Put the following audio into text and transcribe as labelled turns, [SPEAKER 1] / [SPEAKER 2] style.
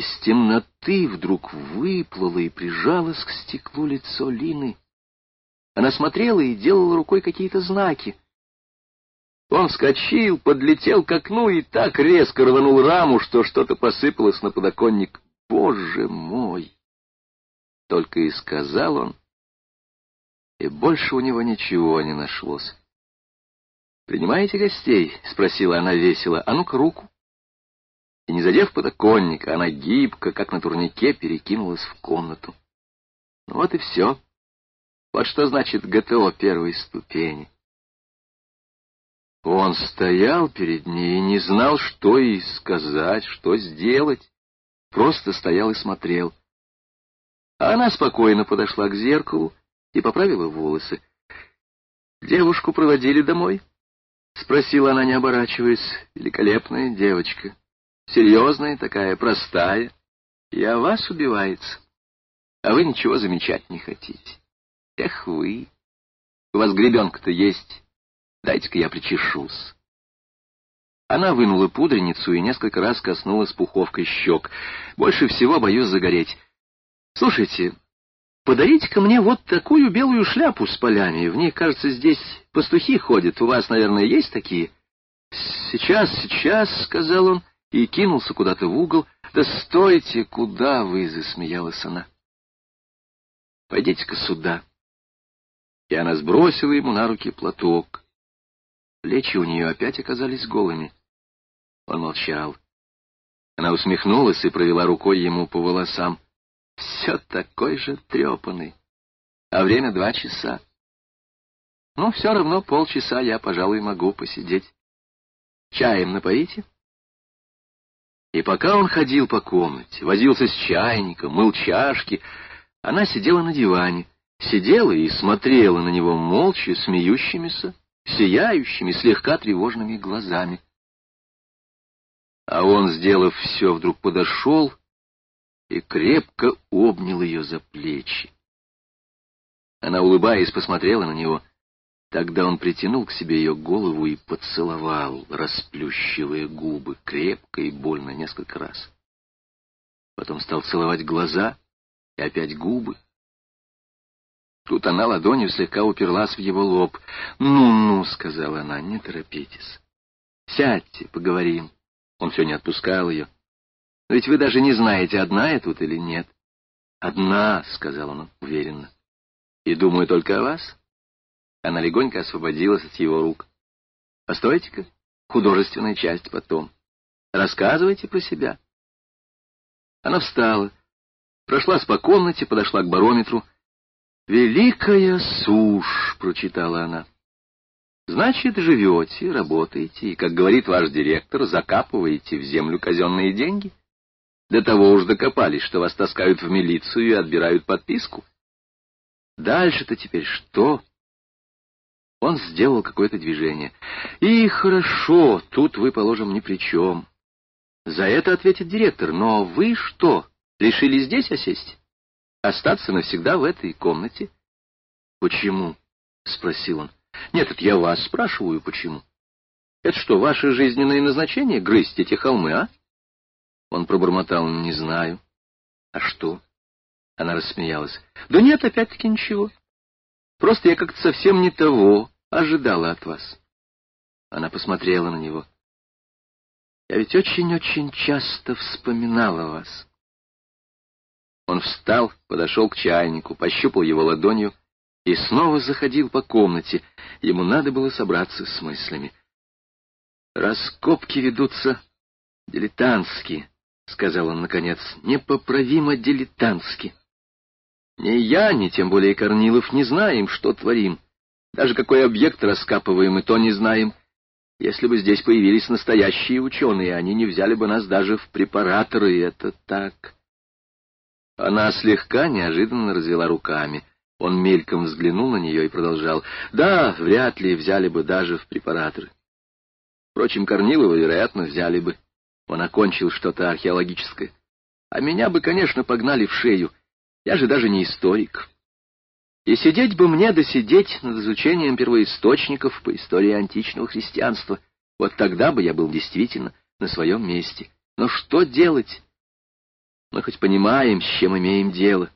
[SPEAKER 1] Из темноты вдруг выплыло и прижалось к стеклу лицо Лины. Она смотрела и делала рукой какие-то знаки. Он вскочил, подлетел к окну и так резко рванул раму, что что-то посыпалось на подоконник. «Боже мой!» Только и сказал он, и больше у него ничего не нашлось. «Принимаете гостей?» — спросила она весело. «А ну-ка руку!» И, не задев подоконника, она гибко, как на турнике, перекинулась в комнату. Ну вот и все. Вот что значит ГТО первой ступени. Он стоял перед ней и не знал, что ей сказать, что сделать. Просто стоял и смотрел. А она спокойно подошла к зеркалу и поправила волосы. «Девушку проводили домой?» — спросила она, не оборачиваясь. «Великолепная девочка. Серьезная такая, простая. И о вас убивается. А вы ничего замечать не хотите. Эх вы! У вас гребенка-то есть. Дайте-ка я причешусь». Она вынула пудреницу и несколько раз коснулась пуховкой щек. «Больше всего боюсь загореть. Слушайте, подарите-ка мне вот такую белую шляпу с полями. В ней, кажется, здесь пастухи ходят. У вас, наверное, есть такие?» «Сейчас, сейчас», — сказал он и кинулся куда-то в угол. «Да стойте, куда вы?» — засмеялась она. «Пойдите-ка сюда». И она сбросила ему на руки платок. Плечи у нее опять оказались голыми. Он молчал. Она усмехнулась и провела рукой ему по волосам. Все такой же трепанный. А время два часа. Ну, все равно полчаса я, пожалуй, могу посидеть. Чаем напоите? И пока он ходил по комнате, возился с чайником, мыл чашки, она сидела на диване, сидела и смотрела на него молча, смеющимися, сияющими, слегка тревожными глазами. А он, сделав все, вдруг подошел и крепко обнял ее за плечи. Она, улыбаясь, посмотрела на него. Тогда он притянул к себе ее голову и поцеловал, расплющивая губы, крепко и больно несколько раз. Потом стал целовать глаза и опять губы. Тут она ладонью слегка уперлась в его лоб. «Ну-ну», — сказала она, — «не торопитесь. Сядьте, поговорим». Он все не отпускал ее. «Но ведь вы даже не знаете, одна я тут или нет». «Одна», — сказал он уверенно. «И думаю только о вас». Она легонько освободилась от его рук. «Постойте-ка, художественная часть потом. Рассказывайте про себя». Она встала, прошлась по комнате, подошла к барометру. «Великая сушь», — прочитала она. «Значит, живете, работаете, и, как говорит ваш директор, закапываете в землю казенные деньги? До того уж докопались, что вас таскают в милицию и отбирают подписку. Дальше-то теперь что?» Он сделал какое-то движение. «И хорошо, тут вы, положим, ни при чем. За это ответит директор. Но вы что, решили здесь осесть? Остаться навсегда в этой комнате?» «Почему?» — спросил он. «Нет, это я вас спрашиваю, почему. Это что, ваше жизненное назначение — грызть эти холмы, а?» Он пробормотал, «Не знаю». «А что?» Она рассмеялась. «Да нет, опять-таки ничего. Просто я как-то совсем не того ожидала от вас. Она посмотрела на него. Я ведь очень-очень часто вспоминала вас. Он встал, подошел к чайнику, пощупал его ладонью и снова заходил по комнате. Ему надо было собраться с мыслями. «Раскопки ведутся дилетантски», — сказал он наконец, — «непоправимо дилетантски. Ни я, ни тем более Корнилов не знаем, что творим. Даже какой объект раскапываем, и то не знаем. Если бы здесь появились настоящие ученые, они не взяли бы нас даже в препараторы, это так. Она слегка неожиданно развела руками. Он мельком взглянул на нее и продолжал. Да, вряд ли взяли бы даже в препараторы. Впрочем, Корнилова, вероятно, взяли бы. Он окончил что-то археологическое. А меня бы, конечно, погнали в шею. Я же даже не историк. И сидеть бы мне досидеть над изучением первоисточников по истории античного христианства. Вот тогда бы я был действительно на своем месте. Но что делать? Мы хоть понимаем, с чем имеем дело.